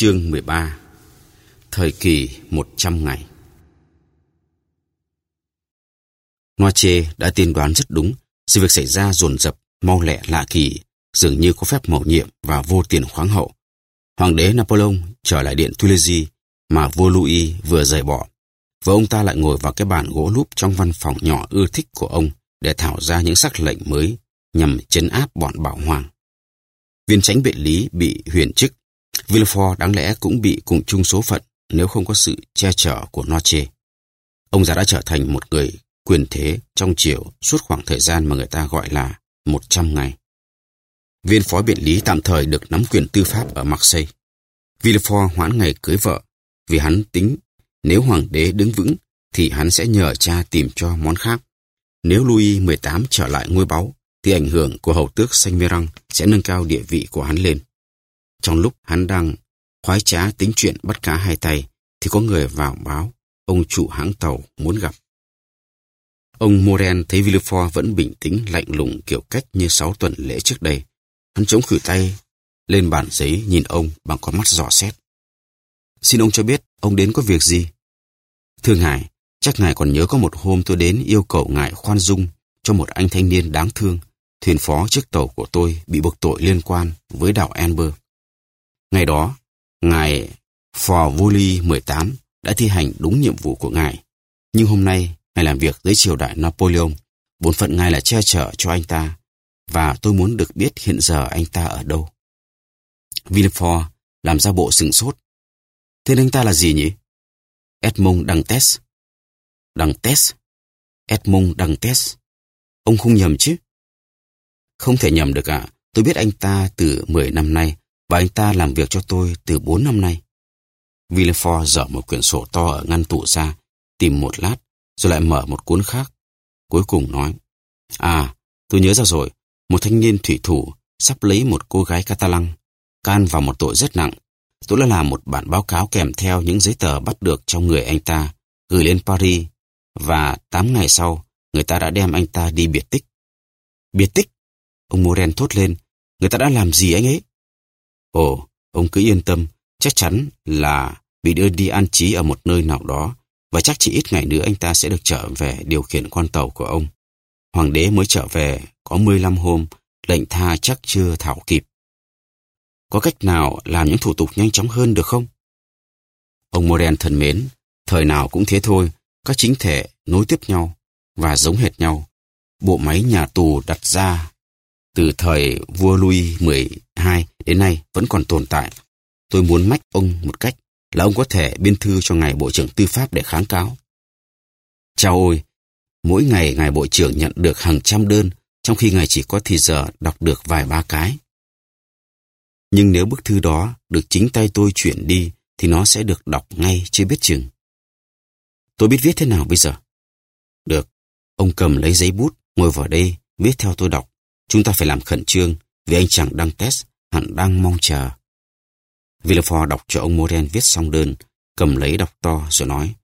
Chương 13 Thời kỳ 100 ngày Noache đã tiên đoán rất đúng, sự việc xảy ra dồn dập, mau lẹ lạ kỳ, dường như có phép mầu nhiệm và vô tiền khoáng hậu. Hoàng đế Napoleon trở lại điện Tuileries mà vua Louis vừa rời bỏ, và ông ta lại ngồi vào cái bàn gỗ lúp trong văn phòng nhỏ ưa thích của ông để thảo ra những sắc lệnh mới nhằm chấn áp bọn bảo hoàng. Viên tránh biện lý bị huyền chức Villefort đáng lẽ cũng bị cùng chung số phận nếu không có sự che chở của Noche. Ông già đã trở thành một người quyền thế trong triều suốt khoảng thời gian mà người ta gọi là 100 ngày. Viên phó biện lý tạm thời được nắm quyền tư pháp ở Marseille. Villefort hoãn ngày cưới vợ vì hắn tính nếu hoàng đế đứng vững thì hắn sẽ nhờ cha tìm cho món khác. Nếu Louis XVIII trở lại ngôi báu thì ảnh hưởng của hầu tước Saint-Mirang sẽ nâng cao địa vị của hắn lên. Trong lúc hắn đang khoái trá tính chuyện bắt cá hai tay, thì có người vào báo ông chủ hãng tàu muốn gặp. Ông Moren thấy Villefort vẫn bình tĩnh lạnh lùng kiểu cách như sáu tuần lễ trước đây. Hắn chống khử tay lên bàn giấy nhìn ông bằng con mắt dò xét. Xin ông cho biết ông đến có việc gì? Thưa ngài, chắc ngài còn nhớ có một hôm tôi đến yêu cầu ngài khoan dung cho một anh thanh niên đáng thương, thuyền phó chiếc tàu của tôi bị buộc tội liên quan với đảo Amber. Ngày đó, Ngài Phò Voli 18 đã thi hành đúng nhiệm vụ của Ngài. Nhưng hôm nay, Ngài làm việc dưới triều đại Napoleon. Bổn phận Ngài là che chở cho anh ta. Và tôi muốn được biết hiện giờ anh ta ở đâu. Villefort làm ra bộ sừng sốt. Tên anh ta là gì nhỉ? Edmond Dantes. Dantes? Edmond Dantes. Ông không nhầm chứ? Không thể nhầm được ạ. Tôi biết anh ta từ 10 năm nay và anh ta làm việc cho tôi từ bốn năm nay. Villefort dở một quyển sổ to ở ngăn tủ ra, tìm một lát, rồi lại mở một cuốn khác. Cuối cùng nói, À, tôi nhớ ra rồi, một thanh niên thủy thủ sắp lấy một cô gái Catalan, can vào một tội rất nặng. Tôi đã làm một bản báo cáo kèm theo những giấy tờ bắt được trong người anh ta, gửi lên Paris, và tám ngày sau, người ta đã đem anh ta đi biệt tích. Biệt tích? Ông Moren thốt lên, người ta đã làm gì anh ấy? Ồ, ông cứ yên tâm, chắc chắn là bị đưa đi an trí ở một nơi nào đó, và chắc chỉ ít ngày nữa anh ta sẽ được trở về điều khiển con tàu của ông. Hoàng đế mới trở về có 15 hôm, lệnh tha chắc chưa thảo kịp. Có cách nào làm những thủ tục nhanh chóng hơn được không? Ông Moren thân mến, thời nào cũng thế thôi, các chính thể nối tiếp nhau và giống hệt nhau. Bộ máy nhà tù đặt ra từ thời vua Louis XII đến nay vẫn còn tồn tại. Tôi muốn mách ông một cách là ông có thể biên thư cho ngài Bộ trưởng Tư pháp để kháng cáo. Chào ôi, mỗi ngày ngài Bộ trưởng nhận được hàng trăm đơn, trong khi ngài chỉ có thì giờ đọc được vài ba cái. Nhưng nếu bức thư đó được chính tay tôi chuyển đi, thì nó sẽ được đọc ngay chưa biết chừng. Tôi biết viết thế nào bây giờ? Được, ông cầm lấy giấy bút, ngồi vào đây, viết theo tôi đọc. Chúng ta phải làm khẩn trương vì anh chàng đăng test hẳn đang mong chờ. Villefort đọc cho ông Moren viết xong đơn, cầm lấy đọc to rồi nói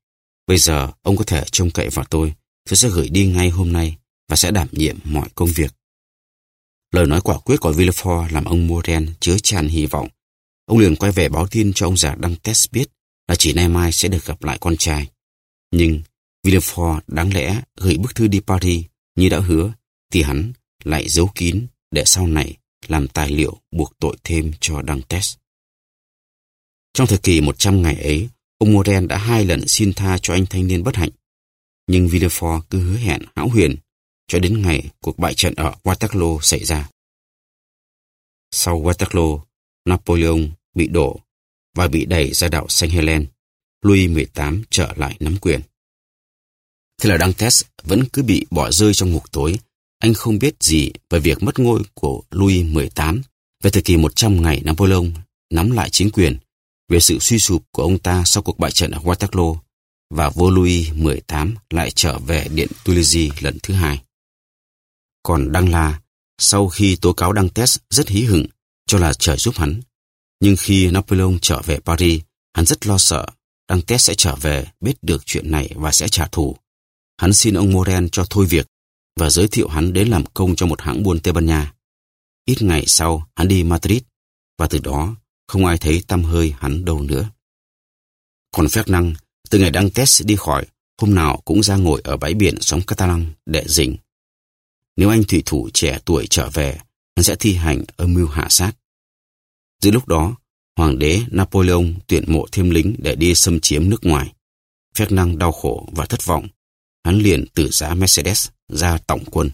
Bây giờ ông có thể trông cậy vào tôi, tôi sẽ gửi đi ngay hôm nay và sẽ đảm nhiệm mọi công việc. Lời nói quả quyết của Villefort làm ông Moren chứa tràn hy vọng. Ông liền quay về báo tin cho ông già đăng test biết là chỉ nay mai sẽ được gặp lại con trai. Nhưng Villefort đáng lẽ gửi bức thư đi Paris như đã hứa thì hắn lại giấu kín để sau này làm tài liệu buộc tội thêm cho Dantes. Trong thời kỳ 100 ngày ấy, ông Moren đã hai lần xin tha cho anh thanh niên bất hạnh. Nhưng Villefort cứ hứa hẹn hão huyền cho đến ngày cuộc bại trận ở Waterloo xảy ra. Sau Waterloo, Napoleon bị đổ và bị đẩy ra đảo Saint Helen. Louis XVIII trở lại nắm quyền. Thế là Dantes vẫn cứ bị bỏ rơi trong ngục tối anh không biết gì về việc mất ngôi của Louis XVIII, về thời kỳ 100 ngày Napoleon nắm lại chính quyền, về sự suy sụp của ông ta sau cuộc bại trận ở Waterloo, và vua Louis XVIII lại trở về điện Tuileries lần thứ hai. Còn Đăng La, sau khi tố cáo Đăng Test rất hí hửng, cho là trời giúp hắn. Nhưng khi Napoleon trở về Paris, hắn rất lo sợ Đăng Test sẽ trở về biết được chuyện này và sẽ trả thù. Hắn xin ông Moren cho thôi việc và giới thiệu hắn đến làm công cho một hãng buôn Tây Ban Nha. Ít ngày sau, hắn đi Madrid và từ đó không ai thấy tăm hơi hắn đâu nữa. Còn phép năng, từ ngày đăng test đi khỏi, hôm nào cũng ra ngồi ở bãi biển sóng Catalan để dình. Nếu anh thủy thủ trẻ tuổi trở về, hắn sẽ thi hành âm mưu hạ sát. Giữa lúc đó, Hoàng đế Napoleon tuyển mộ thêm lính để đi xâm chiếm nước ngoài. Phép năng đau khổ và thất vọng. Hắn liền từ giá Mercedes ra tổng quân.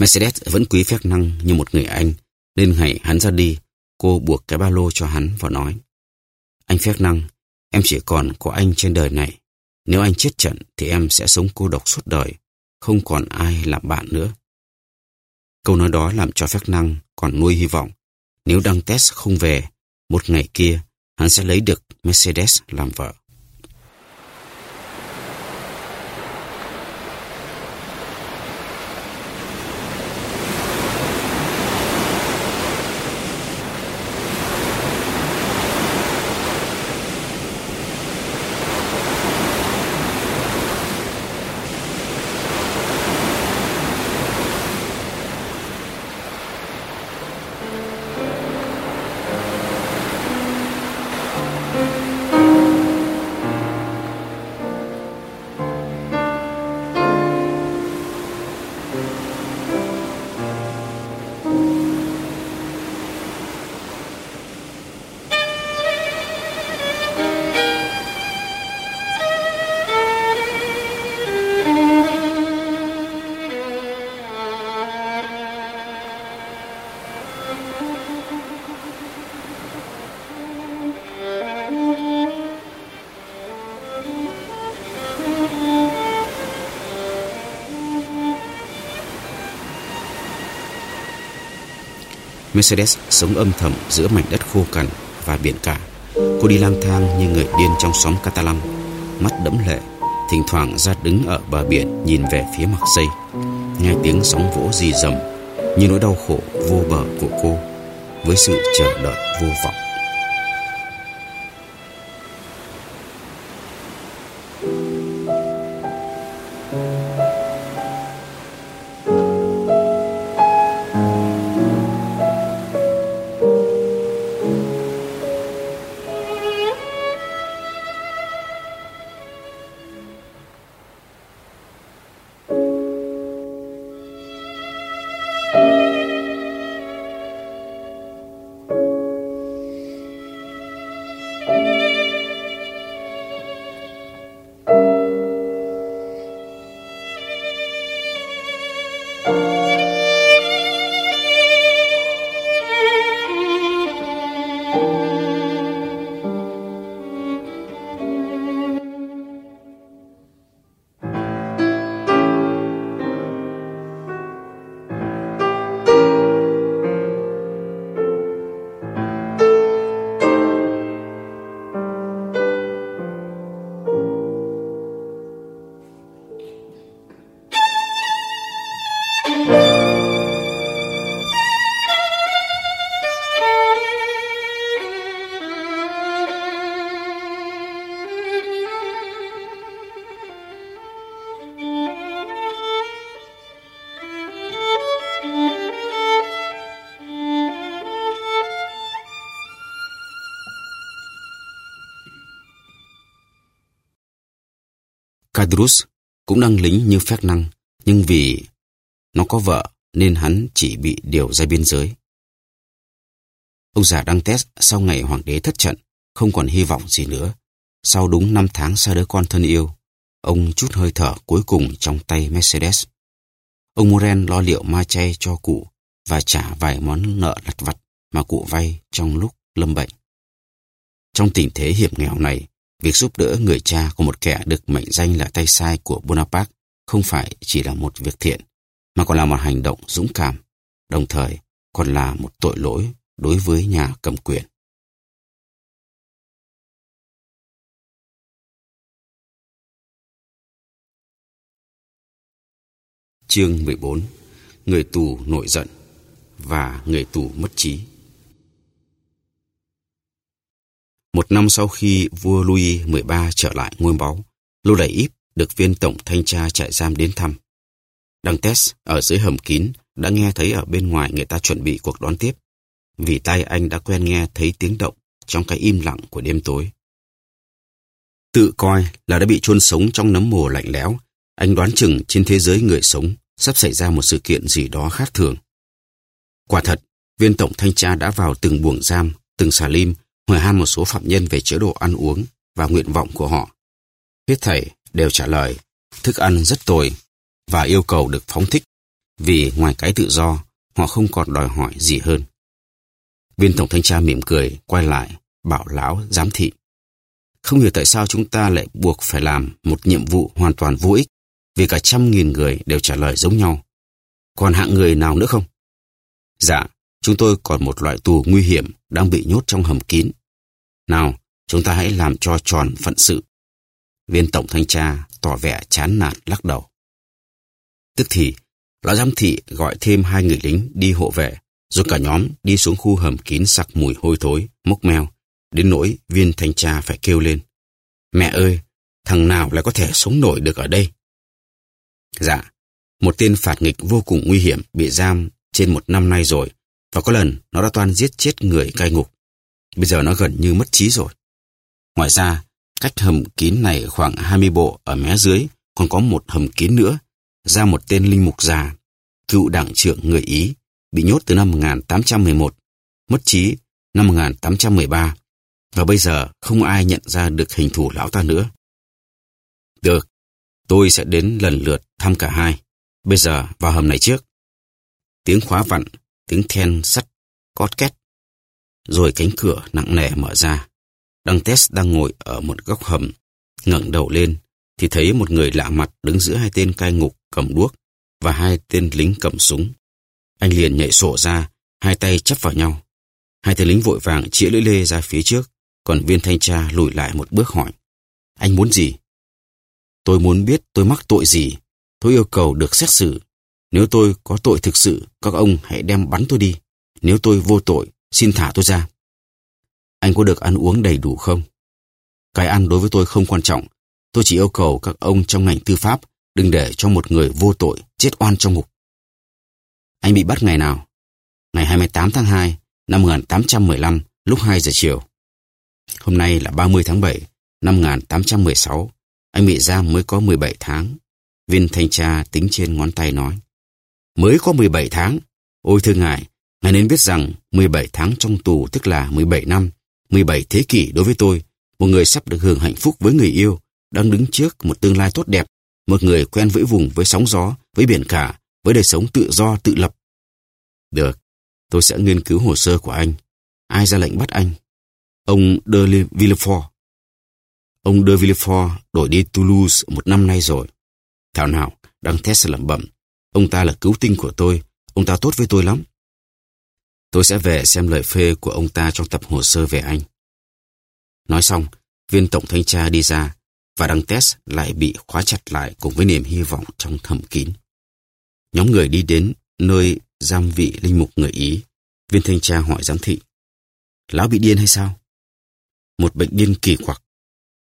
Mercedes vẫn quý phép năng như một người anh, nên ngày hắn ra đi, cô buộc cái ba lô cho hắn và nói. Anh phép năng, em chỉ còn có anh trên đời này. Nếu anh chết trận thì em sẽ sống cô độc suốt đời, không còn ai làm bạn nữa. Câu nói đó làm cho phép năng còn nuôi hy vọng. Nếu đăng test không về, một ngày kia hắn sẽ lấy được Mercedes làm vợ. Mercedes sống âm thầm giữa mảnh đất khô cằn và biển cả. Cô đi lang thang như người điên trong xóm Catalan, mắt đẫm lệ, thỉnh thoảng ra đứng ở bờ biển nhìn về phía mặt xây, nghe tiếng sóng vỗ rì rầm như nỗi đau khổ vô bờ của cô với sự chờ đợi vô vọng. Cadrus cũng đang lính như phép năng, nhưng vì nó có vợ nên hắn chỉ bị điều ra biên giới. Ông già đăng test sau ngày hoàng đế thất trận, không còn hy vọng gì nữa. Sau đúng năm tháng xa đứa con thân yêu, ông chút hơi thở cuối cùng trong tay Mercedes. Ông Moren lo liệu ma chay cho cụ và trả vài món nợ lặt vặt mà cụ vay trong lúc lâm bệnh. Trong tình thế hiểm nghèo này, Việc giúp đỡ người cha của một kẻ được mệnh danh là tay sai của Bonaparte không phải chỉ là một việc thiện, mà còn là một hành động dũng cảm, đồng thời còn là một tội lỗi đối với nhà cầm quyền. Chương 14 Người tù nổi giận và người tù mất trí Một năm sau khi vua Louis XIII trở lại ngôi báu, Lô Đại Íp được viên tổng thanh tra trại giam đến thăm. Đăng Tess ở dưới hầm kín đã nghe thấy ở bên ngoài người ta chuẩn bị cuộc đón tiếp. vì tay anh đã quen nghe thấy tiếng động trong cái im lặng của đêm tối. Tự coi là đã bị chôn sống trong nấm mồ lạnh lẽo, anh đoán chừng trên thế giới người sống sắp xảy ra một sự kiện gì đó khác thường. Quả thật, viên tổng thanh tra đã vào từng buồng giam, từng xà lim, hỏi han một số phạm nhân về chế độ ăn uống và nguyện vọng của họ. Hết thảy đều trả lời, thức ăn rất tồi và yêu cầu được phóng thích vì ngoài cái tự do, họ không còn đòi hỏi gì hơn. Viên tổng thanh tra mỉm cười, quay lại, bảo lão giám thị. Không hiểu tại sao chúng ta lại buộc phải làm một nhiệm vụ hoàn toàn vô ích vì cả trăm nghìn người đều trả lời giống nhau. Còn hạng người nào nữa không? Dạ, chúng tôi còn một loại tù nguy hiểm đang bị nhốt trong hầm kín. Nào, chúng ta hãy làm cho tròn phận sự. Viên tổng thanh tra tỏ vẻ chán nản lắc đầu. Tức thì, lão giám thị gọi thêm hai người lính đi hộ vệ, rồi cả nhóm đi xuống khu hầm kín sặc mùi hôi thối, mốc meo, đến nỗi viên thanh tra phải kêu lên. Mẹ ơi, thằng nào lại có thể sống nổi được ở đây? Dạ, một tên phạt nghịch vô cùng nguy hiểm bị giam trên một năm nay rồi, và có lần nó đã toan giết chết người cai ngục. Bây giờ nó gần như mất trí rồi. Ngoài ra, cách hầm kín này khoảng 20 bộ ở mé dưới còn có một hầm kín nữa, ra một tên linh mục già, cựu đảng trưởng người Ý, bị nhốt từ năm 1811, mất trí năm 1813, và bây giờ không ai nhận ra được hình thù lão ta nữa. Được, tôi sẽ đến lần lượt thăm cả hai. Bây giờ vào hầm này trước. Tiếng khóa vặn, tiếng then sắt, cót két. Rồi cánh cửa nặng nề mở ra. Đăng Test đang ngồi ở một góc hầm, ngẩng đầu lên, thì thấy một người lạ mặt đứng giữa hai tên cai ngục cầm đuốc và hai tên lính cầm súng. Anh liền nhảy sổ ra, hai tay chắp vào nhau. Hai tên lính vội vàng chĩa lưỡi lê ra phía trước, còn viên thanh tra lùi lại một bước hỏi. Anh muốn gì? Tôi muốn biết tôi mắc tội gì. Tôi yêu cầu được xét xử. Nếu tôi có tội thực sự, các ông hãy đem bắn tôi đi. Nếu tôi vô tội, xin thả tôi ra. Anh có được ăn uống đầy đủ không? Cái ăn đối với tôi không quan trọng. Tôi chỉ yêu cầu các ông trong ngành tư pháp đừng để cho một người vô tội chết oan trong ngục. Anh bị bắt ngày nào? Ngày 28 tháng 2 năm 1815 lúc 2 giờ chiều. Hôm nay là 30 tháng 7 năm 1816. Anh bị giam mới có 17 tháng. Viên thanh tra tính trên ngón tay nói. Mới có 17 tháng? Ôi thưa ngài, ngài nên biết rằng 17 tháng trong tù tức là 17 năm, 17 thế kỷ đối với tôi, một người sắp được hưởng hạnh phúc với người yêu, đang đứng trước một tương lai tốt đẹp, một người quen với vùng với sóng gió, với biển cả, với đời sống tự do tự lập. Được, tôi sẽ nghiên cứu hồ sơ của anh. Ai ra lệnh bắt anh? Ông de Villefort. Ông de Villefort đổi đi Toulouse một năm nay rồi. Thảo nào, đang test lẩm bẩm. Ông ta là cứu tinh của tôi, ông ta tốt với tôi lắm. Tôi sẽ về xem lời phê của ông ta trong tập hồ sơ về anh. Nói xong, viên tổng thanh tra đi ra và đăng test lại bị khóa chặt lại cùng với niềm hy vọng trong thầm kín. Nhóm người đi đến nơi giam vị linh mục người Ý. Viên thanh tra hỏi giám thị. Lão bị điên hay sao? Một bệnh điên kỳ quặc.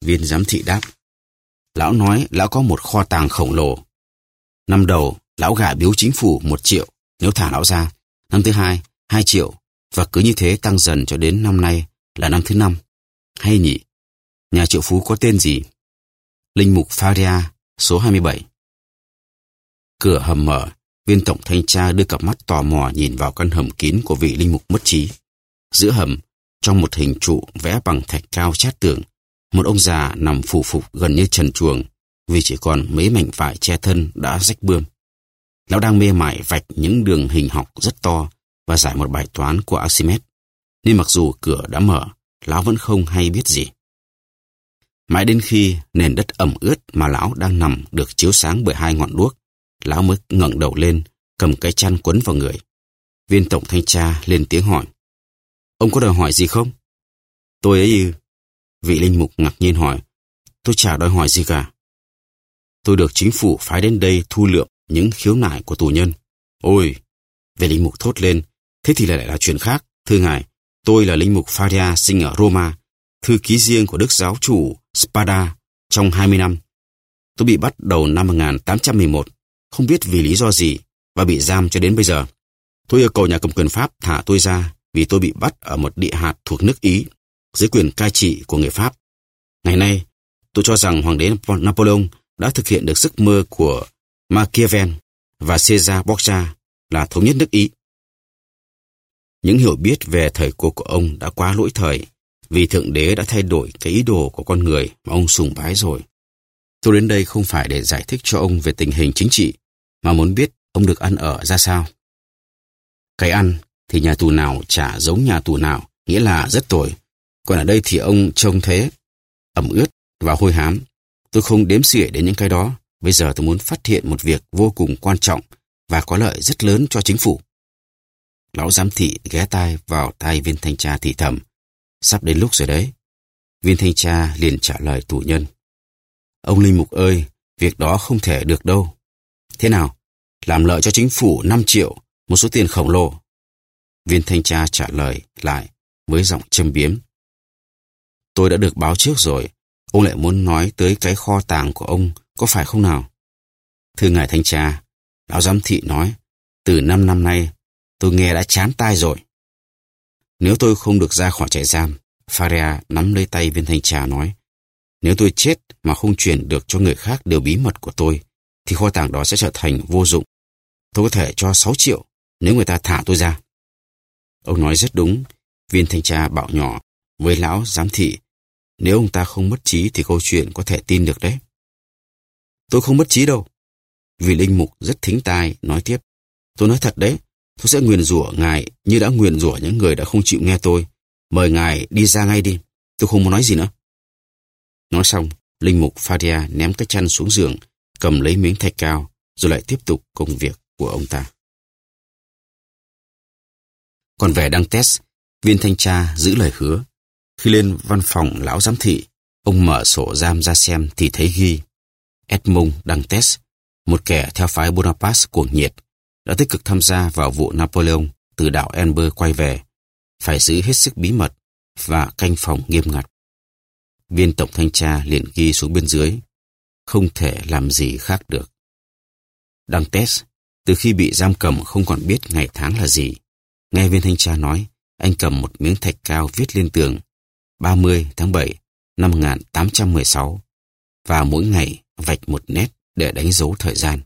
Viên giám thị đáp. Lão nói lão có một kho tàng khổng lồ. Năm đầu, lão gả biếu chính phủ một triệu nếu thả lão ra. Năm thứ hai, hai triệu. Và cứ như thế tăng dần cho đến năm nay là năm thứ năm. Hay nhỉ? Nhà triệu phú có tên gì? Linh mục Faria, số 27. Cửa hầm mở, viên tổng thanh tra đưa cặp mắt tò mò nhìn vào căn hầm kín của vị linh mục mất trí. Giữa hầm, trong một hình trụ vẽ bằng thạch cao chát tường, một ông già nằm phủ phục gần như trần chuồng vì chỉ còn mấy mảnh vải che thân đã rách bươm. Lão đang mê mải vạch những đường hình học rất to và giải một bài toán của Archimedes. Nên mặc dù cửa đã mở, lão vẫn không hay biết gì. Mãi đến khi nền đất ẩm ướt mà lão đang nằm được chiếu sáng bởi hai ngọn đuốc, lão mới ngẩng đầu lên, cầm cái chăn quấn vào người. Viên tổng thanh tra lên tiếng hỏi. Ông có đòi hỏi gì không? Tôi ấy ư? Vị linh mục ngạc nhiên hỏi. Tôi chả đòi hỏi gì cả. Tôi được chính phủ phái đến đây thu lượng những khiếu nại của tù nhân. Ôi! về linh mục thốt lên. Thế thì lại là chuyện khác. Thưa ngài, tôi là linh mục Faria sinh ở Roma, thư ký riêng của đức giáo chủ Spada trong 20 năm. Tôi bị bắt đầu năm 1811, không biết vì lý do gì và bị giam cho đến bây giờ. Tôi yêu cầu nhà cầm quyền Pháp thả tôi ra vì tôi bị bắt ở một địa hạt thuộc nước Ý, dưới quyền cai trị của người Pháp. Ngày nay, tôi cho rằng Hoàng đế Napoleon đã thực hiện được giấc mơ của Machiavelli và Caesar Borgia là thống nhất nước Ý. Những hiểu biết về thời cuộc của ông đã quá lỗi thời, vì Thượng Đế đã thay đổi cái ý đồ của con người mà ông sùng bái rồi. Tôi đến đây không phải để giải thích cho ông về tình hình chính trị, mà muốn biết ông được ăn ở ra sao. Cái ăn thì nhà tù nào chả giống nhà tù nào, nghĩa là rất tồi. Còn ở đây thì ông trông thế, ẩm ướt và hôi hám. Tôi không đếm xỉa đến những cái đó. Bây giờ tôi muốn phát hiện một việc vô cùng quan trọng và có lợi rất lớn cho chính phủ. Lão giám thị ghé tai vào tai viên thanh tra thị thầm. Sắp đến lúc rồi đấy. Viên thanh tra liền trả lời tù nhân. Ông Linh Mục ơi, việc đó không thể được đâu. Thế nào? Làm lợi cho chính phủ 5 triệu, một số tiền khổng lồ. Viên thanh tra trả lời lại với giọng châm biếm. Tôi đã được báo trước rồi, ông lại muốn nói tới cái kho tàng của ông, có phải không nào? Thưa ngài thanh tra, lão giám thị nói, từ năm năm nay, tôi nghe đã chán tai rồi. Nếu tôi không được ra khỏi trại giam, Faria nắm lấy tay viên thanh tra nói, nếu tôi chết mà không truyền được cho người khác điều bí mật của tôi, thì kho tàng đó sẽ trở thành vô dụng. Tôi có thể cho 6 triệu nếu người ta thả tôi ra. Ông nói rất đúng, viên thanh tra bảo nhỏ với lão giám thị, nếu ông ta không mất trí thì câu chuyện có thể tin được đấy. Tôi không mất trí đâu. Vì linh mục rất thính tai, nói tiếp. Tôi nói thật đấy, tôi sẽ nguyền rủa ngài như đã nguyền rủa những người đã không chịu nghe tôi. Mời ngài đi ra ngay đi, tôi không muốn nói gì nữa. Nói xong, linh mục Faria ném cái chăn xuống giường, cầm lấy miếng thạch cao, rồi lại tiếp tục công việc của ông ta. Còn về đăng test, viên thanh tra giữ lời hứa. Khi lên văn phòng lão giám thị, ông mở sổ giam ra xem thì thấy ghi Edmund Dantes, một kẻ theo phái Bonaparte cuồng nhiệt, đã tích cực tham gia vào vụ Napoleon từ đảo Elbe quay về, phải giữ hết sức bí mật và canh phòng nghiêm ngặt. Viên tổng thanh tra liền ghi xuống bên dưới, không thể làm gì khác được. Dantes, từ khi bị giam cầm không còn biết ngày tháng là gì. Nghe viên thanh tra nói, anh cầm một miếng thạch cao viết lên tường 30 tháng 7 năm 1816 và mỗi ngày vạch một nét để đánh dấu thời gian.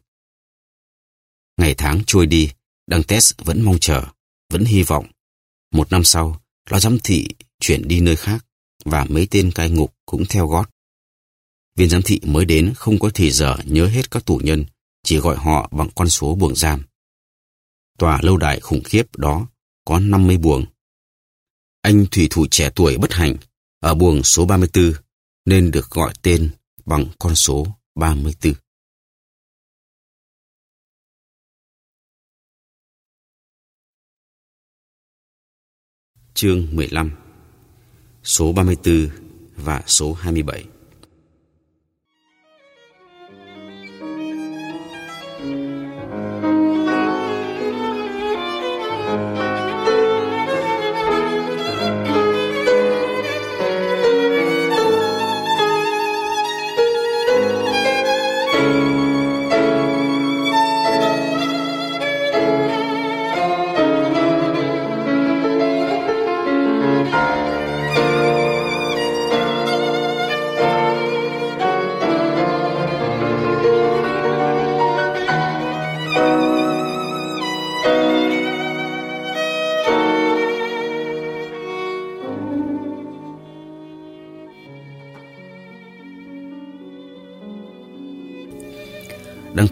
Ngày tháng trôi đi, Đăng Test vẫn mong chờ, vẫn hy vọng. Một năm sau, lão giám thị chuyển đi nơi khác và mấy tên cai ngục cũng theo gót. Viên giám thị mới đến không có thì giờ nhớ hết các tù nhân, chỉ gọi họ bằng con số buồng giam. Tòa lâu đài khủng khiếp đó có 50 buồng. Anh thủy thủ trẻ tuổi bất hạnh ở buồng số 34 nên được gọi tên bằng con số 34. Chương 15 Số 34 và số 27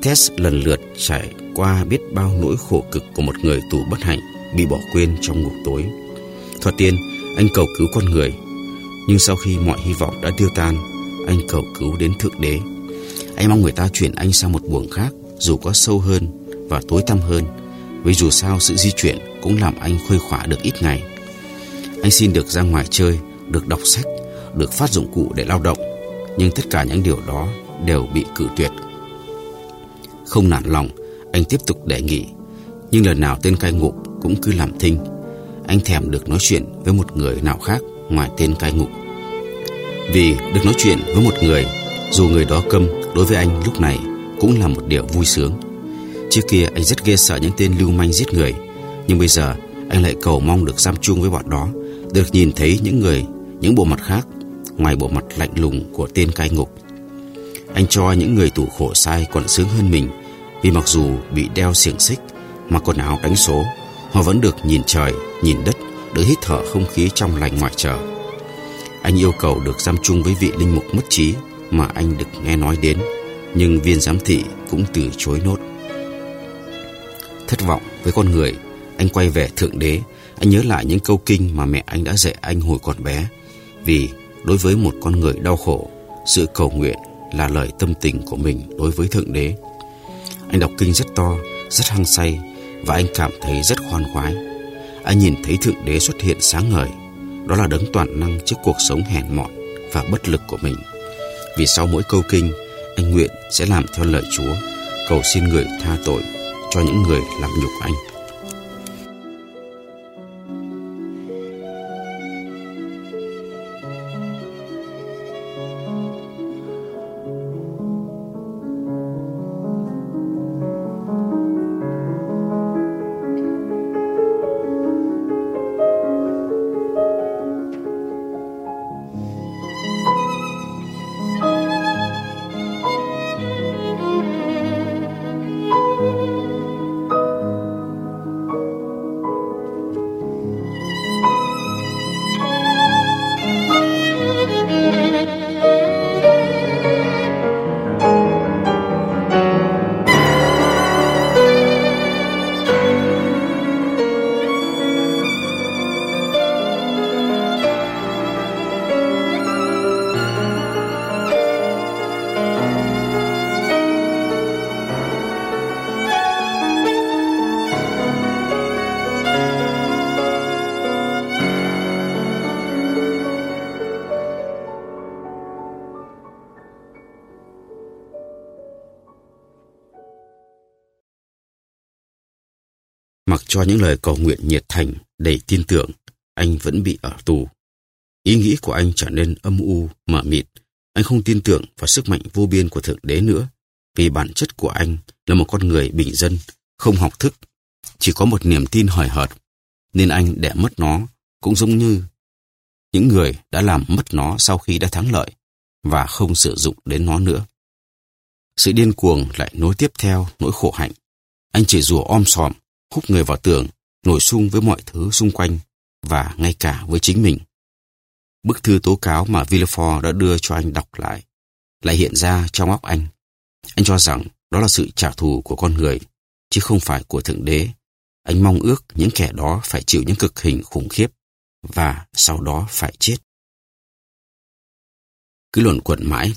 Tess lần lượt trải qua biết bao nỗi khổ cực của một người tù bất hạnh bị bỏ quên trong ngục tối. Thoạt tiên, anh cầu cứu con người, nhưng sau khi mọi hy vọng đã tiêu tan, anh cầu cứu đến Thượng Đế. Anh mong người ta chuyển anh sang một buồng khác, dù có sâu hơn và tối tăm hơn, vì dù sao sự di chuyển cũng làm anh khuây khỏa được ít ngày. Anh xin được ra ngoài chơi, được đọc sách, được phát dụng cụ để lao động, nhưng tất cả những điều đó đều bị cử tuyệt không nản lòng, anh tiếp tục đề nghị. Nhưng lần nào tên cai ngục cũng cứ làm thinh. Anh thèm được nói chuyện với một người nào khác ngoài tên cai ngục. Vì được nói chuyện với một người, dù người đó câm đối với anh lúc này cũng là một điều vui sướng. Trước kia anh rất ghê sợ những tên lưu manh giết người, nhưng bây giờ anh lại cầu mong được giam chung với bọn đó, được nhìn thấy những người, những bộ mặt khác, ngoài bộ mặt lạnh lùng của tên cai ngục. Anh cho những người tù khổ sai còn sướng hơn mình, vì mặc dù bị đeo xiềng xích, mặc quần áo đánh số, họ vẫn được nhìn trời, nhìn đất, được hít thở không khí trong lành ngoài trời. Anh yêu cầu được giam chung với vị linh mục mất trí mà anh được nghe nói đến, nhưng viên giám thị cũng từ chối nốt. Thất vọng với con người, anh quay về Thượng Đế. Anh nhớ lại những câu kinh mà mẹ anh đã dạy anh hồi còn bé. Vì đối với một con người đau khổ, sự cầu nguyện là lời tâm tình của mình đối với Thượng Đế. Anh đọc kinh rất to, rất hăng say và anh cảm thấy rất khoan khoái. Anh nhìn thấy Thượng Đế xuất hiện sáng ngời. Đó là đấng toàn năng trước cuộc sống hèn mọn và bất lực của mình. Vì sau mỗi câu kinh, anh nguyện sẽ làm theo lời Chúa, cầu xin người tha tội cho những người làm nhục anh. Cho những lời cầu nguyện nhiệt thành, đầy tin tưởng, anh vẫn bị ở tù. Ý nghĩ của anh trở nên âm u, mờ mịt. Anh không tin tưởng vào sức mạnh vô biên của Thượng Đế nữa, vì bản chất của anh là một con người bình dân, không học thức, chỉ có một niềm tin hời hợt, nên anh để mất nó cũng giống như những người đã làm mất nó sau khi đã thắng lợi và không sử dụng đến nó nữa. Sự điên cuồng lại nối tiếp theo nỗi khổ hạnh. Anh chỉ rùa om sòm hút người vào tường, nổi sung với mọi thứ xung quanh và ngay cả với chính mình. Bức thư tố cáo mà Villefort đã đưa cho anh đọc lại lại hiện ra trong óc anh. Anh cho rằng đó là sự trả thù của con người, chứ không phải của Thượng Đế. Anh mong ước những kẻ đó phải chịu những cực hình khủng khiếp và sau đó phải chết. Cứ luẩn quẩn mãi,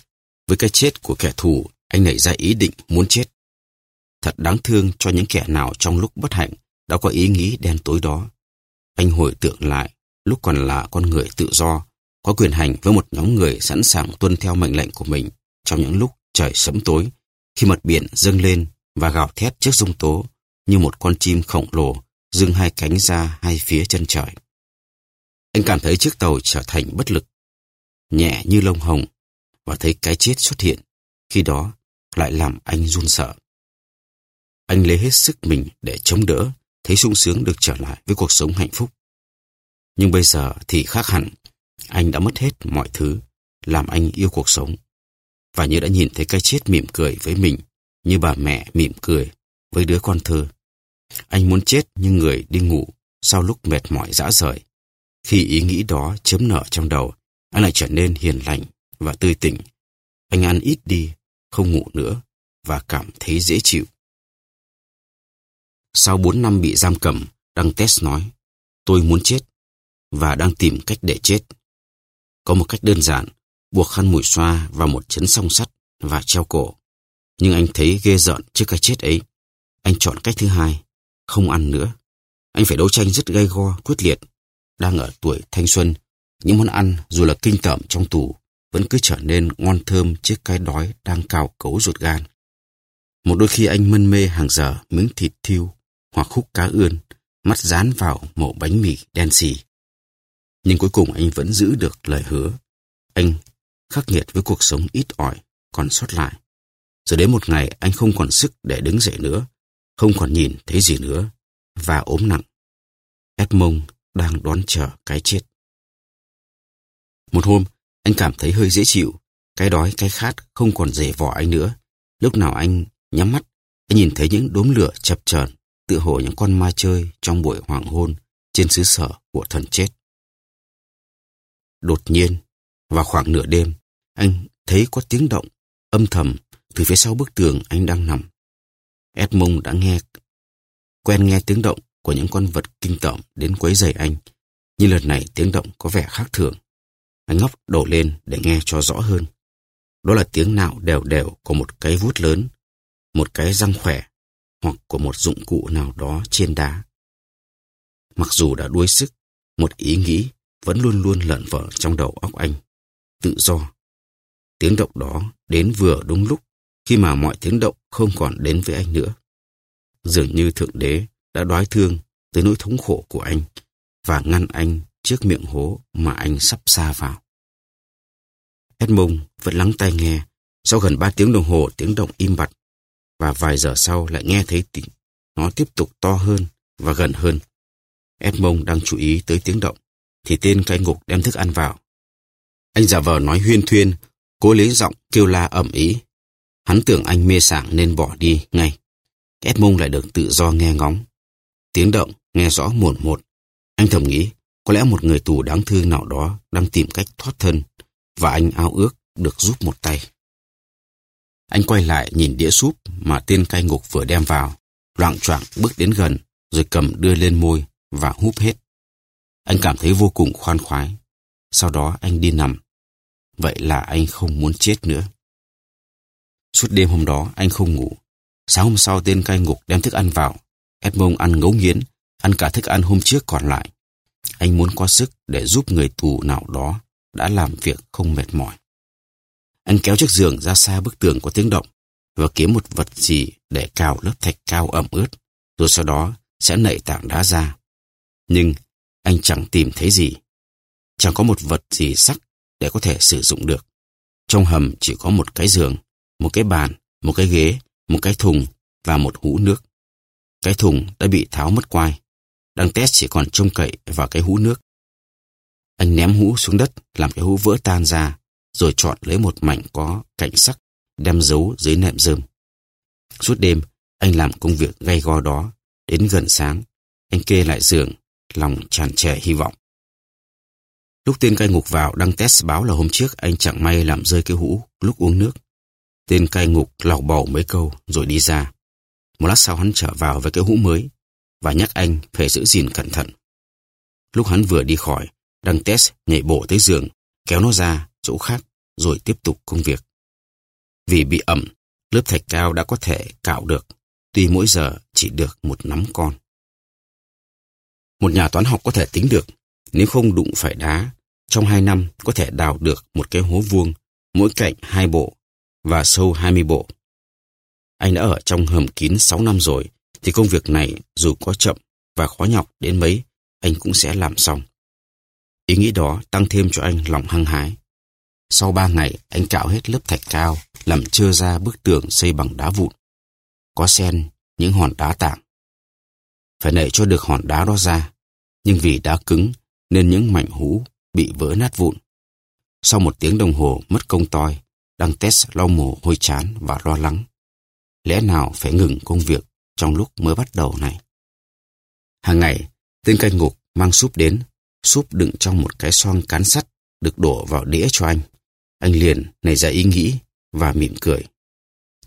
với cái chết của kẻ thù, anh nảy ra ý định muốn chết. Thật đáng thương cho những kẻ nào trong lúc bất hạnh đã có ý nghĩ đen tối đó. Anh hồi tưởng lại lúc còn là con người tự do, có quyền hành với một nhóm người sẵn sàng tuân theo mệnh lệnh của mình trong những lúc trời sẫm tối, khi mặt biển dâng lên và gào thét trước dung tố như một con chim khổng lồ dưng hai cánh ra hai phía chân trời. Anh cảm thấy chiếc tàu trở thành bất lực, nhẹ như lông hồng và thấy cái chết xuất hiện, khi đó lại làm anh run sợ. Anh lấy hết sức mình để chống đỡ, thấy sung sướng được trở lại với cuộc sống hạnh phúc. Nhưng bây giờ thì khác hẳn. Anh đã mất hết mọi thứ, làm anh yêu cuộc sống. Và như đã nhìn thấy cái chết mỉm cười với mình, như bà mẹ mỉm cười với đứa con thơ. Anh muốn chết như người đi ngủ sau lúc mệt mỏi dã rời. Khi ý nghĩ đó chớm nở trong đầu, anh lại trở nên hiền lành và tươi tỉnh. Anh ăn ít đi, không ngủ nữa và cảm thấy dễ chịu. Sau 4 năm bị giam cầm, Đăng Test nói, tôi muốn chết và đang tìm cách để chết. Có một cách đơn giản, buộc khăn mùi xoa vào một chấn song sắt và treo cổ. Nhưng anh thấy ghê rợn trước cái chết ấy. Anh chọn cách thứ hai, không ăn nữa. Anh phải đấu tranh rất gay go, quyết liệt. Đang ở tuổi thanh xuân, những món ăn dù là kinh tởm trong tù vẫn cứ trở nên ngon thơm trước cái đói đang cào cấu ruột gan. Một đôi khi anh mân mê hàng giờ miếng thịt thiêu hoặc khúc cá ươn, mắt dán vào mẩu bánh mì đen xì. Nhưng cuối cùng anh vẫn giữ được lời hứa. Anh khắc nghiệt với cuộc sống ít ỏi, còn sót lại. Rồi đến một ngày anh không còn sức để đứng dậy nữa, không còn nhìn thấy gì nữa, và ốm nặng. Edmond đang đón chờ cái chết. Một hôm, anh cảm thấy hơi dễ chịu. Cái đói, cái khát không còn rể vỏ anh nữa. Lúc nào anh nhắm mắt, anh nhìn thấy những đốm lửa chập chờn, tự hồ những con ma chơi trong buổi hoàng hôn trên xứ sở của thần chết. Đột nhiên, vào khoảng nửa đêm, anh thấy có tiếng động âm thầm từ phía sau bức tường anh đang nằm. Edmond đã nghe quen nghe tiếng động của những con vật kinh tởm đến quấy rầy anh, nhưng lần này tiếng động có vẻ khác thường. Anh ngóc đổ lên để nghe cho rõ hơn. Đó là tiếng nào đều đều của một cái vuốt lớn, một cái răng khỏe, hoặc của một dụng cụ nào đó trên đá. Mặc dù đã đuối sức, một ý nghĩ vẫn luôn luôn lợn vở trong đầu óc anh. Tự do. Tiếng động đó đến vừa đúng lúc khi mà mọi tiếng động không còn đến với anh nữa. Dường như Thượng Đế đã đoái thương tới nỗi thống khổ của anh và ngăn anh trước miệng hố mà anh sắp xa vào. Edmund vẫn lắng tai nghe. Sau gần ba tiếng đồng hồ tiếng động im bặt và vài giờ sau lại nghe thấy tiếng nó tiếp tục to hơn và gần hơn. Edmond đang chú ý tới tiếng động, thì tên cai ngục đem thức ăn vào. Anh giả vờ nói huyên thuyên, cố lấy giọng kêu la ẩm ý. Hắn tưởng anh mê sảng nên bỏ đi ngay. Edmond lại được tự do nghe ngóng. Tiếng động nghe rõ muộn một. Anh thầm nghĩ, có lẽ một người tù đáng thương nào đó đang tìm cách thoát thân, và anh ao ước được giúp một tay. Anh quay lại nhìn đĩa súp mà tên cai ngục vừa đem vào, loạng choạng bước đến gần, rồi cầm đưa lên môi và húp hết. Anh cảm thấy vô cùng khoan khoái. Sau đó anh đi nằm. Vậy là anh không muốn chết nữa. Suốt đêm hôm đó anh không ngủ. Sáng hôm sau tên cai ngục đem thức ăn vào. Edmond ăn ngấu nghiến, ăn cả thức ăn hôm trước còn lại. Anh muốn có sức để giúp người tù nào đó đã làm việc không mệt mỏi. Anh kéo chiếc giường ra xa bức tường có tiếng động và kiếm một vật gì để cào lớp thạch cao ẩm ướt, rồi sau đó sẽ nảy tảng đá ra. Nhưng anh chẳng tìm thấy gì. Chẳng có một vật gì sắc để có thể sử dụng được. Trong hầm chỉ có một cái giường, một cái bàn, một cái ghế, một cái thùng và một hũ nước. Cái thùng đã bị tháo mất quai. Đăng test chỉ còn trông cậy vào cái hũ nước. Anh ném hũ xuống đất làm cái hũ vỡ tan ra rồi chọn lấy một mảnh có cạnh sắc đem giấu dưới nệm rơm. Suốt đêm, anh làm công việc gay go đó. Đến gần sáng, anh kê lại giường, lòng tràn trề hy vọng. Lúc tên cai ngục vào đăng test báo là hôm trước anh chẳng may làm rơi cái hũ lúc uống nước. Tên cai ngục lọc bầu mấy câu rồi đi ra. Một lát sau hắn trở vào với cái hũ mới và nhắc anh phải giữ gìn cẩn thận. Lúc hắn vừa đi khỏi, đăng test nhảy bộ tới giường, kéo nó ra chỗ khác rồi tiếp tục công việc. Vì bị ẩm, lớp thạch cao đã có thể cạo được, tuy mỗi giờ chỉ được một nắm con. Một nhà toán học có thể tính được, nếu không đụng phải đá, trong hai năm có thể đào được một cái hố vuông, mỗi cạnh hai bộ và sâu hai mươi bộ. Anh đã ở trong hầm kín sáu năm rồi, thì công việc này dù có chậm và khó nhọc đến mấy, anh cũng sẽ làm xong. Ý nghĩ đó tăng thêm cho anh lòng hăng hái. Sau ba ngày, anh cạo hết lớp thạch cao, làm trơ ra bức tường xây bằng đá vụn. Có sen những hòn đá tảng. Phải nảy cho được hòn đá đó ra, nhưng vì đá cứng nên những mảnh hũ bị vỡ nát vụn. Sau một tiếng đồng hồ mất công toi, đang test lau mồ hôi chán và lo lắng. Lẽ nào phải ngừng công việc trong lúc mới bắt đầu này? Hàng ngày, tên canh ngục mang súp đến, súp đựng trong một cái xoong cán sắt được đổ vào đĩa cho anh. Anh liền nảy ra ý nghĩ và mỉm cười.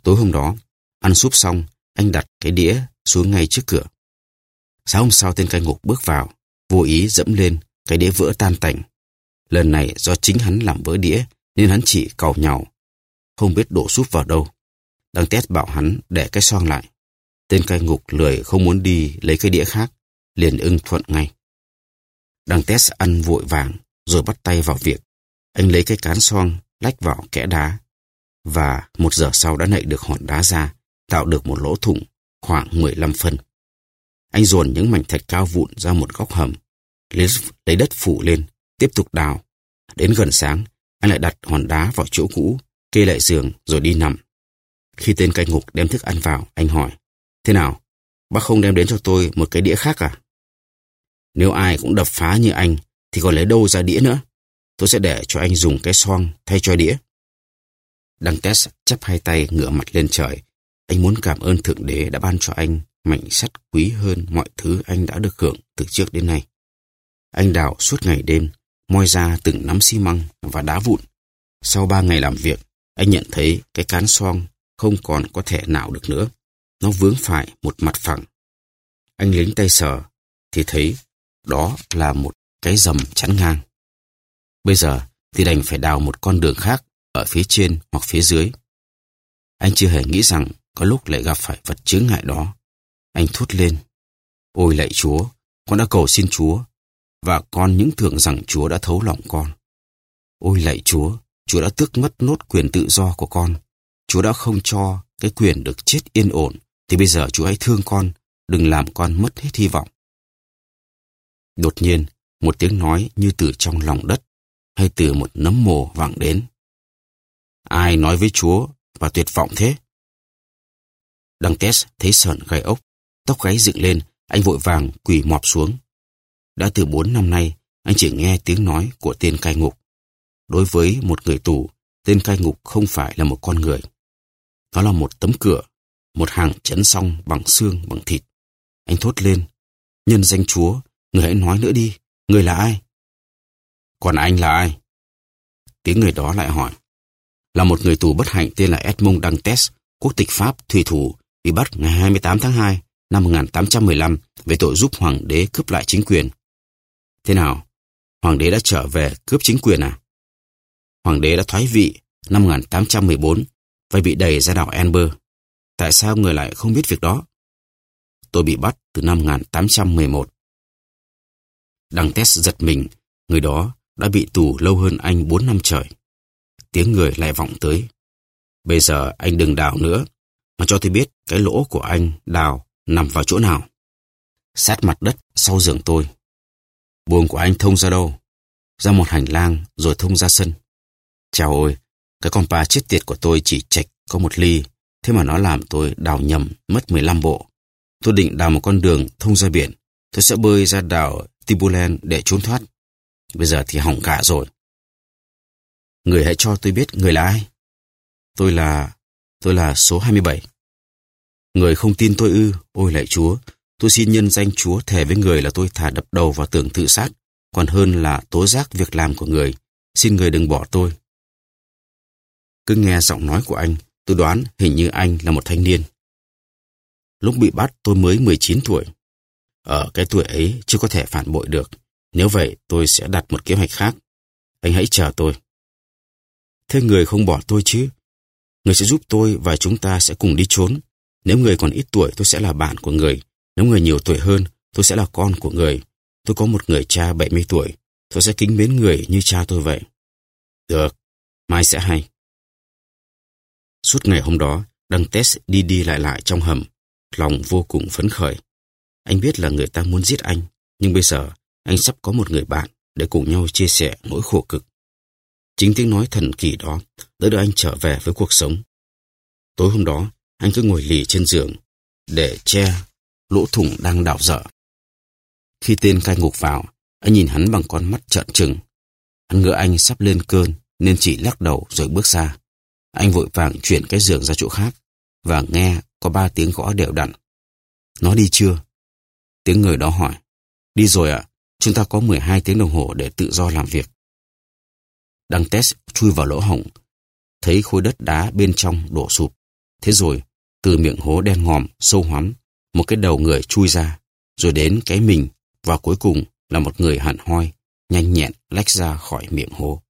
Tối hôm đó, ăn súp xong, anh đặt cái đĩa xuống ngay trước cửa. Sáng hôm sau tên cai ngục bước vào, vô ý dẫm lên, cái đĩa vỡ tan tành. Lần này do chính hắn làm vỡ đĩa, nên hắn chỉ cầu nhau, không biết đổ súp vào đâu. Đang test bảo hắn để cái xoong lại. Tên cai ngục lười không muốn đi lấy cái đĩa khác, liền ưng thuận ngay. Đang test ăn vội vàng, rồi bắt tay vào việc. Anh lấy cái cán xoong, lách vào kẽ đá, và một giờ sau đã nạy được hòn đá ra, tạo được một lỗ thủng khoảng 15 phân. Anh dồn những mảnh thạch cao vụn ra một góc hầm, lấy, lấy đất phủ lên, tiếp tục đào. Đến gần sáng, anh lại đặt hòn đá vào chỗ cũ, kê lại giường rồi đi nằm. Khi tên cai ngục đem thức ăn vào, anh hỏi, thế nào, bác không đem đến cho tôi một cái đĩa khác à? Nếu ai cũng đập phá như anh, thì còn lấy đâu ra đĩa nữa. Tôi sẽ để cho anh dùng cái xoong thay cho đĩa. Đăng Tess chắp hai tay ngửa mặt lên trời. Anh muốn cảm ơn Thượng Đế đã ban cho anh mảnh sắt quý hơn mọi thứ anh đã được hưởng từ trước đến nay. Anh đào suốt ngày đêm, moi ra từng nắm xi măng và đá vụn. Sau ba ngày làm việc, anh nhận thấy cái cán xoong không còn có thể nào được nữa. Nó vướng phải một mặt phẳng. Anh lính tay sờ thì thấy đó là một cái dầm chắn ngang. Bây giờ thì đành phải đào một con đường khác ở phía trên hoặc phía dưới. Anh chưa hề nghĩ rằng có lúc lại gặp phải vật chướng ngại đó. Anh thốt lên. Ôi lạy Chúa, con đã cầu xin Chúa, và con những tưởng rằng Chúa đã thấu lòng con. Ôi lạy Chúa, Chúa đã tước mất nốt quyền tự do của con. Chúa đã không cho cái quyền được chết yên ổn, thì bây giờ Chúa hãy thương con, đừng làm con mất hết hy vọng. Đột nhiên, một tiếng nói như từ trong lòng đất, hay từ một nấm mồ vẳng đến. Ai nói với Chúa và tuyệt vọng thế? Đăng Tess thấy sợn gai ốc, tóc gáy dựng lên, anh vội vàng quỳ mọp xuống. Đã từ bốn năm nay, anh chỉ nghe tiếng nói của tên cai ngục. Đối với một người tù, tên cai ngục không phải là một con người. Nó là một tấm cửa, một hàng chấn song bằng xương, bằng thịt. Anh thốt lên, nhân danh Chúa, người hãy nói nữa đi, người là ai? Còn anh là ai? Tiếng người đó lại hỏi. Là một người tù bất hạnh tên là Edmond Dantes, quốc tịch Pháp, thủy thủ, bị bắt ngày 28 tháng 2 năm 1815 về tội giúp hoàng đế cướp lại chính quyền. Thế nào? Hoàng đế đã trở về cướp chính quyền à? Hoàng đế đã thoái vị năm 1814 và bị đẩy ra đảo Amber. Tại sao người lại không biết việc đó? Tôi bị bắt từ năm 1811. Đăng test giật mình, người đó đã bị tù lâu hơn anh 4 năm trời. Tiếng người lại vọng tới. Bây giờ anh đừng đào nữa, mà cho tôi biết cái lỗ của anh đào nằm vào chỗ nào. Sát mặt đất sau giường tôi. Buồng của anh thông ra đâu? Ra một hành lang rồi thông ra sân. Chào ôi, cái con pa chết tiệt của tôi chỉ chạch có một ly, thế mà nó làm tôi đào nhầm mất 15 bộ. Tôi định đào một con đường thông ra biển. Tôi sẽ bơi ra đảo Tibulen để trốn thoát. Bây giờ thì hỏng cả rồi. Người hãy cho tôi biết người là ai. Tôi là... tôi là số 27. Người không tin tôi ư, ôi lạy Chúa, tôi xin nhân danh Chúa thề với người là tôi thả đập đầu vào tường tự sát, còn hơn là tố giác việc làm của người. Xin người đừng bỏ tôi. Cứ nghe giọng nói của anh, tôi đoán hình như anh là một thanh niên. Lúc bị bắt tôi mới 19 tuổi. Ở cái tuổi ấy chưa có thể phản bội được. Nếu vậy tôi sẽ đặt một kế hoạch khác. Anh hãy chờ tôi. Thế người không bỏ tôi chứ? Người sẽ giúp tôi và chúng ta sẽ cùng đi trốn. Nếu người còn ít tuổi tôi sẽ là bạn của người. Nếu người nhiều tuổi hơn tôi sẽ là con của người. Tôi có một người cha 70 tuổi. Tôi sẽ kính mến người như cha tôi vậy. Được, mai sẽ hay. Suốt ngày hôm đó, Đăng test đi đi lại lại trong hầm, lòng vô cùng phấn khởi. Anh biết là người ta muốn giết anh, nhưng bây giờ anh sắp có một người bạn để cùng nhau chia sẻ nỗi khổ cực. Chính tiếng nói thần kỳ đó đã đưa anh trở về với cuộc sống. Tối hôm đó, anh cứ ngồi lì trên giường để che lỗ thủng đang đào dở. Khi tên cai ngục vào, anh nhìn hắn bằng con mắt trợn trừng. Hắn ngỡ anh sắp lên cơn nên chỉ lắc đầu rồi bước ra. Anh vội vàng chuyển cái giường ra chỗ khác và nghe có ba tiếng gõ đều đặn. Nó đi chưa? Tiếng người đó hỏi. Đi rồi ạ, chúng ta có 12 tiếng đồng hồ để tự do làm việc. Đăng test chui vào lỗ hổng, thấy khối đất đá bên trong đổ sụp. Thế rồi, từ miệng hố đen ngòm, sâu hoắm, một cái đầu người chui ra, rồi đến cái mình, và cuối cùng là một người hẳn hoi, nhanh nhẹn lách ra khỏi miệng hố.